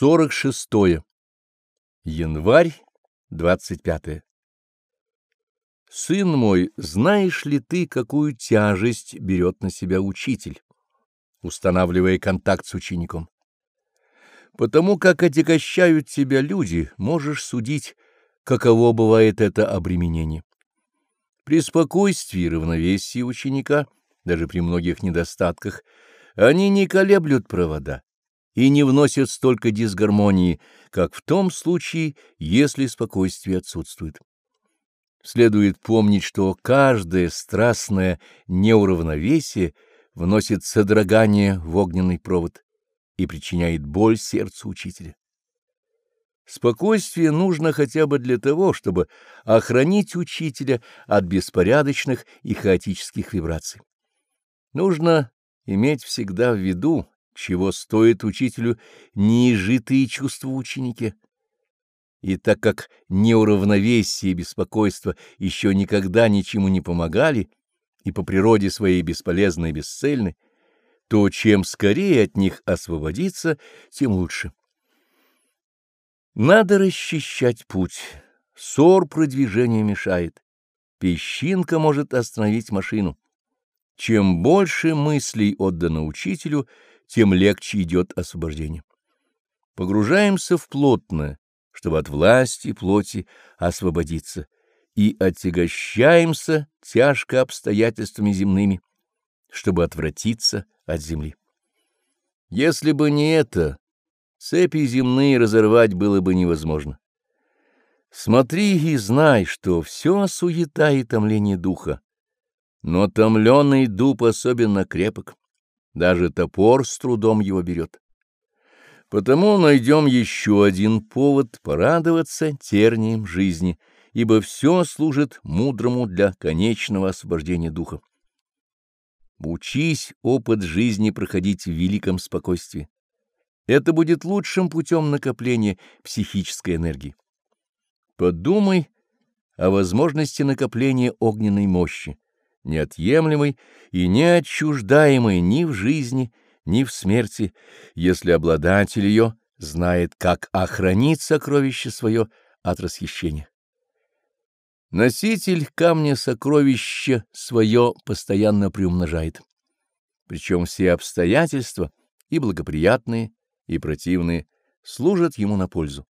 46. Январь 25. Сын мой, знаешь ли ты, какую тяжесть берет на себя учитель, устанавливая контакт с учеником? Потому как отягощают тебя люди, можешь судить, каково бывает это обременение. При спокойствии и равновесии ученика, даже при многих недостатках, они не колеблют провода и не вносят столько дисгармонии, как в том случае, если спокойствие отсутствует. Следует помнить, что каждое страстное неуравновесие вносит содрогание в огненный провод и причиняет боль сердцу учителя. Спокойствие нужно хотя бы для того, чтобы охранить учителя от беспорядочных и хаотических вибраций. Нужно иметь всегда в виду, чего стоит учителю неизжитые чувства ученики. И так как неуравновесие и беспокойство еще никогда ничему не помогали и по природе своей бесполезны и бесцельны, то чем скорее от них освободиться, тем лучше. Надо расчищать путь. Ссор продвижению мешает. Песчинка может остановить машину. Чем больше мыслей отдано учителю, тем легче идет освобождение. Погружаемся в плотное, чтобы от власти плоти освободиться, и отягощаемся тяжко обстоятельствами земными, чтобы отвратиться от земли. Если бы не это, цепи земные разорвать было бы невозможно. Смотри и знай, что все суета и томление духа, но томленный дуб особенно крепок. Даже топор с трудом его берет. Потому найдем еще один повод порадоваться тернием жизни, ибо все служит мудрому для конечного освобождения духа. Учись опыт жизни проходить в великом спокойствии. Это будет лучшим путем накопления психической энергии. Подумай о возможности накопления огненной мощи неотъемлемой и неотчуждаемой ни в жизни, ни в смерти, если обладатель ее знает, как охранить сокровище свое от расхищения. Носитель камня сокровища свое постоянно приумножает. Причем все обстоятельства, и благоприятные, и противные, служат ему на пользу.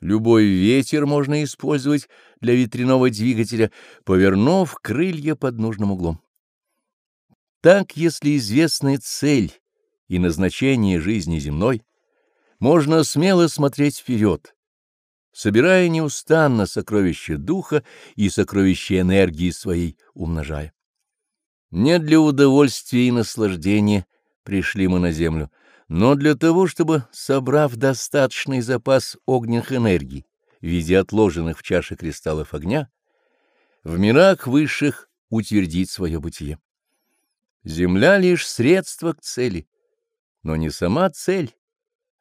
Любой ветер можно использовать для ветряного двигателя, повернув крылья под нужным углом. Так, если известная цель и назначение жизни земной, можно смело смотреть вперед, собирая неустанно сокровища духа и сокровища энергии своей умножая. Не для удовольствия и наслаждения пришли мы на землю — но для того, чтобы, собрав достаточный запас огненных энергий в виде отложенных в чаше кристаллов огня, в мирах высших утвердить свое бытие. Земля — лишь средство к цели, но не сама цель,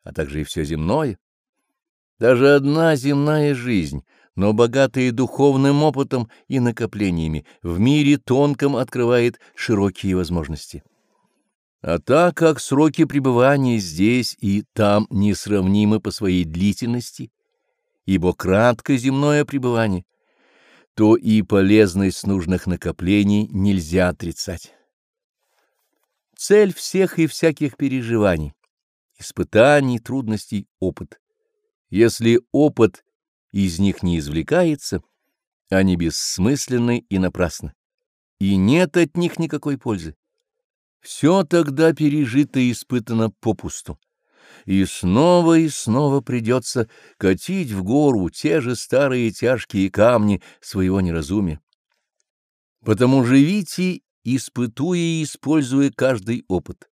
а также и все земное. Даже одна земная жизнь, но богатая духовным опытом и накоплениями, в мире тонком открывает широкие возможности. А так как сроки пребывания здесь и там несравнимы по своей длительности, ибо кратко земное пребывание, то и полезность нужных накоплений нельзя отрицать. Цель всех и всяких переживаний, испытаний, трудностей — опыт. Если опыт из них не извлекается, они бессмысленны и напрасны, и нет от них никакой пользы. Все тогда пережито и испытано попусту. И снова и снова придется катить в гору те же старые тяжкие камни своего неразумия. Потому живите, испытуя и используя каждый опыт,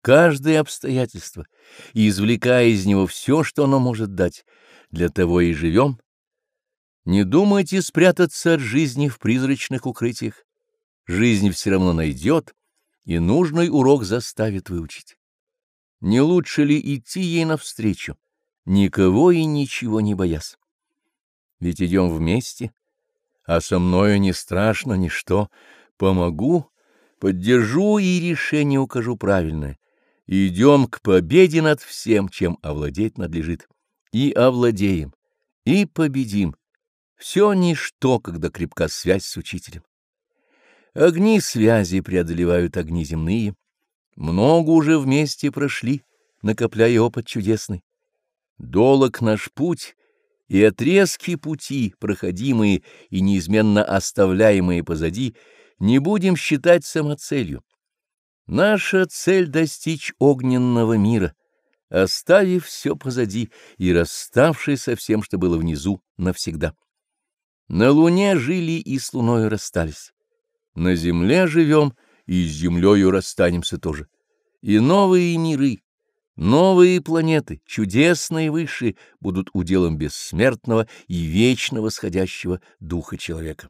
каждое обстоятельство, и извлекая из него все, что оно может дать. Для того и живем. Не думайте спрятаться от жизни в призрачных укрытиях. Жизнь все равно найдет, и нужный урок заставит выучить. Не лучше ли идти ей навстречу, никого и ничего не боясь? Ведь идем вместе, а со мною не страшно ничто. Помогу, поддержу и решение укажу правильное. Идем к победе над всем, чем овладеть надлежит. И овладеем, и победим. Все ничто, когда крепка связь с учителем. Огни связи преодолевают огни земные. Много уже вместе прошли, накопляя опыт чудесный. Долог наш путь и отрезки пути, проходимые и неизменно оставляемые позади, не будем считать самоцелью. Наша цель — достичь огненного мира, оставив все позади и расставшись со всем, что было внизу, навсегда. На луне жили и с луною расстались. На земле живем и с землею расстанемся тоже. И новые миры, новые планеты, чудесные высшие, будут уделом бессмертного и вечно восходящего духа человека.